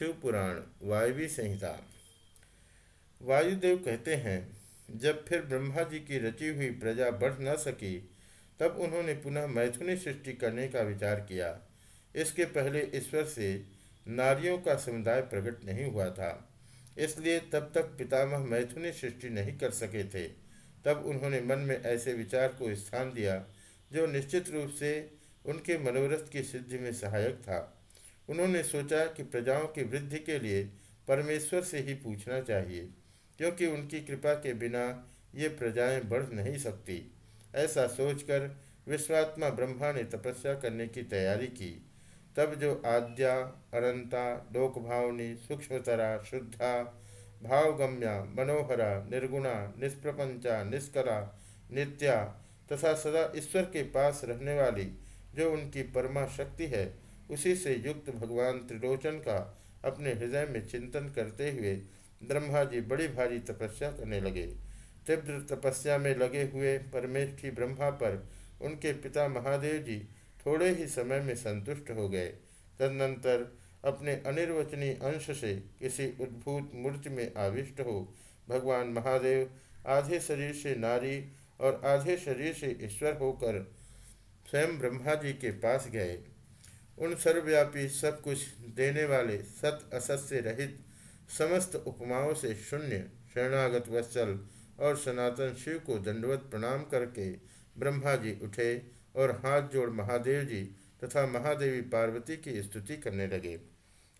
शिव पुराण वायवी संहिता। वायुदेव कहते हैं, जब फिर ब्रह्मा जी की रची हुई प्रजा बढ़ न सकी, तब उन्होंने पुनः मैथुनी सृष्टि करने का विचार किया। इसके पहले ईश्वर से नारियों का समुदाय प्रकट नहीं हुआ था। इसलिए तब तक पितामह मैथुनी सृष्टि नहीं कर सके थे। तब उन्होंने मन में ऐसे विचार को स्थान दिया, जो निश्चित रूप से उनके मनोरथ की सिद्धि में सहायक था। उन्होंने सोचा कि प्रजाओं की वृद्धि के लिए परमेश्वर से ही पूछना चाहिए, क्योंकि उनकी कृपा के बिना ये प्रजाएँ बढ़ नहीं सकती। ऐसा सोचकर विश्वात्मा ब्रह्मा ने तपस्या करने की तैयारी की। तब जो आद्या, अनंता, लोकभावनी, सूक्ष्मतरा, शुद्धा, भावगम्या, मनोहरा, निर्गुणा, निष्प्रपंचा, निष्कला, नित्या तथा सदा ईश्वर के पास रहने वाली जो उनकी परमा शक्ति है उसी से युक्त भगवान त्रिलोचन का अपने हृदय में चिंतन करते हुए ब्रह्मा जी बड़ी भारी तपस्या करने लगे। तीव्र तपस्या में लगे हुए परमेष्ठी ब्रह्मा पर उनके पिता महादेव जी थोड़े ही समय में संतुष्ट हो गए। तदनंतर अपने अनिर्वचनीय अंश से किसी उद्भूत मूर्ति में आविष्ट हो भगवान महादेव आधे शरीर से नारी और आधे शरीर से ईश्वर होकर स्वयं ब्रह्मा जी के पास गए। उन सर्वव्यापी सब कुछ देने वाले सत असत से रहित समस्त उपमाओं से शून्य, शरणागत वत्सल और सनातन शिव को दंडवत प्रणाम करके ब्रह्मा जी उठे और हाथ जोड़ महादेव जी तथा महादेवी पार्वती की स्तुति करने लगे।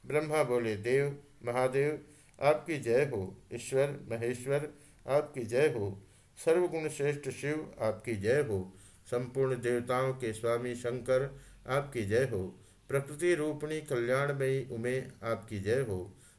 ब्रह्मा बोले, देव, महादेव, आपकी जय हो, ईश्वर, महेश्वर, आपकी जय हो सर्वगुण श्रेष्ठ शिव आपकी जय हो, संपूर्ण देवताओं के स्वामी शंकर आपकी जय हो प्रकृति रूपणी कल्याणमयी उमे आपकी जय हो।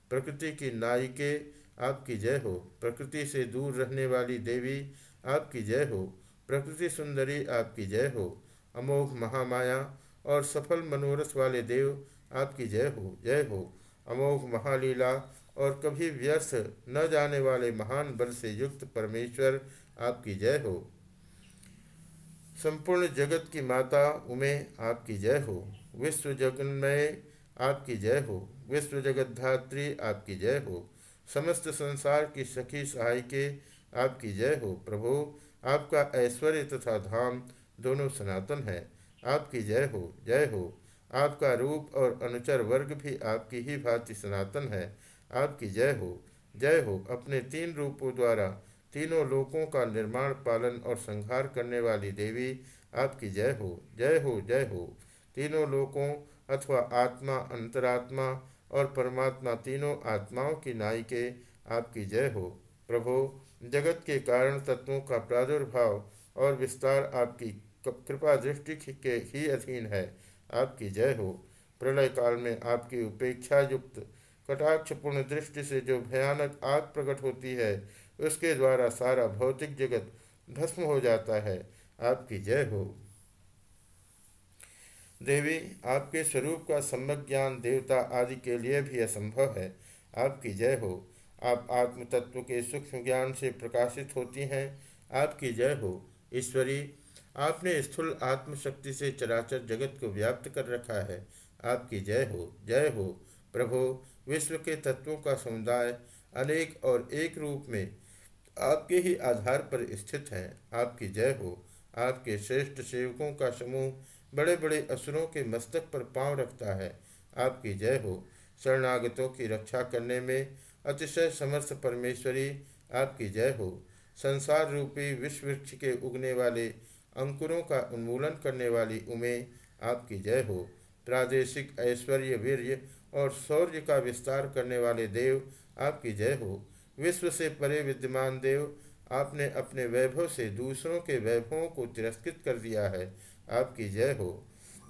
प्रकृति की नायिके आपकी जय हो। प्रकृति से दूर रहने वाली देवी आपकी जय हो। प्रकृति सुंदरी आपकी जय हो। अमोघ महामाया और सफल मनोरथ वाले देव आपकी जय हो जय हो। अमोघ महालीला और कभी व्यर्थ न जाने वाले महान बल से युक्त परमेश्वर आपकी जय हो। संपूर्ण जगत की माता उमे आपकी जय हो। विश्व जगन्मय आपकी जय हो। विश्व जगत धात्री आपकी जय हो। समस्त संसार की सखी सहायके आपकी जय हो। प्रभु, आपका ऐश्वर्य तथा धाम दोनों सनातन है। आपकी जय हो जय हो। आपका रूप और अनुचर वर्ग भी आपकी ही भांति सनातन है। आपकी जय हो जय हो। अपने तीन रूपों द्वारा तीनों लोकों का निर्माण, पालन और संहार करने वाली देवी आपकी जय हो जय हो जय हो। तीनों लोकों अथवा आत्मा, अंतरात्मा और परमात्मा तीनों आत्माओं की नायिके आपकी जय हो। प्रभो, जगत के कारण तत्वों का प्रादुर्भाव और विस्तार आपकी कृपा दृष्टि के ही अधीन है, आपकी जय हो। प्रलय काल में आपकी उपेक्षा युक्त कटाक्षपूर्ण दृष्टि से जो भयानक आग प्रकट होती है, उसके द्वारा सारा भौतिक जगत भस्म हो जाता है, आपकी जय हो। देवी, आपके स्वरूप का सम्यक ज्ञान, देवता आदि के लिए भी असंभव है। आपकी जय हो। आप आत्म तत्व के सूक्ष्म ज्ञान से प्रकाशित होती हैं। आपकी जय हो। ईश्वरी, आपने स्थूल आत्मशक्ति से चराचर जगत को व्याप्त कर रखा है। आपकी जय हो। जय हो। प्रभो, विश्व के तत्वों का समुदाय अनेक और एक रूप में आपके ही आधार पर स्थित है। आपकी जय हो। आपके श्रेष्ठ सेवकों का समूह बड़े बड़े असुरों के मस्तक पर पाँव रखता है। आपकी जय हो। शरणागतों की रक्षा करने में अतिशय समर्थ परमेश्वरी, आपकी जय हो। संसार रूपी विश्व वृक्ष के उगने वाले अंकुरों का उन्मूलन करने वाली उमे आपकी जय हो। प्रादेशिक ऐश्वर्य वीर्य और शौर्य का विस्तार करने वाले देव आपकी जय हो। विश्व से परे विद्यमान देव आपने अपने वैभव से दूसरों के वैभवों को तिरस्कृत कर दिया है। आपकी जय हो।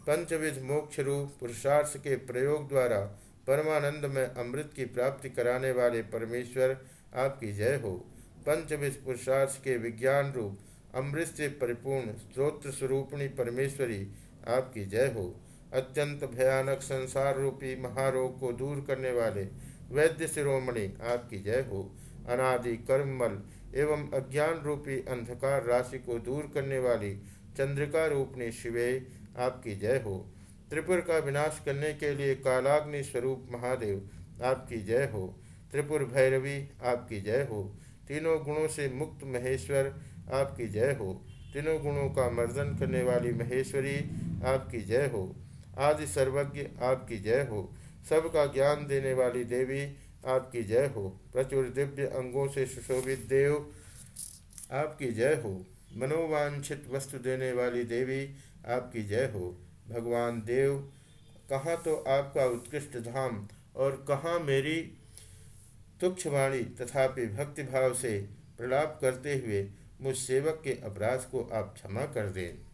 पंचविध मोक्ष रूप पुरुषार्थ के प्रयोग द्वारा परमानंद में अमृत की प्राप्ति कराने वाले परमेश्वर आपकी जय हो। पंचविध पुरुषार्थ के विज्ञान रूप, अमृत से परिपूर्ण स्त्रोत्र स्वरूपणी परमेश्वरी आपकी जय हो। अत्यंत भयानक संसार रूपी महारोग को दूर करने वाले वैद्य शिरोमणि आपकी जय हो। अनादि कर्ममल एवं अज्ञान रूपी अंधकार राशि को दूर करने वाली चंद्रिका रूपणी शिवे, आपकी जय हो। त्रिपुर का विनाश करने के लिए कालाग्नि स्वरूप महादेव, आपकी जय हो। त्रिपुर भैरवी, आपकी जय हो। तीनों गुणों से मुक्त महेश्वर, आपकी जय हो। तीनों गुणों का मर्दन करने वाली महेश्वरी, आपकी जय हो। आदि सर्वज्ञ, आपकी जय हो। सबका ज्ञान देने वाली देवी, आपकी जय हो। प्रचुर दिव्य अंगों से सुशोभित देव, आपकी जय हो। मनोवांछित वस्तु देने वाली देवी आपकी जय हो। भगवान देव, कहाँ तो आपका उत्कृष्ट धाम और कहाँ मेरी तुक्षवाणी तथापि भक्तिभाव से प्रलाप करते हुए मुझ सेवक के अपराध को आप क्षमा कर दें।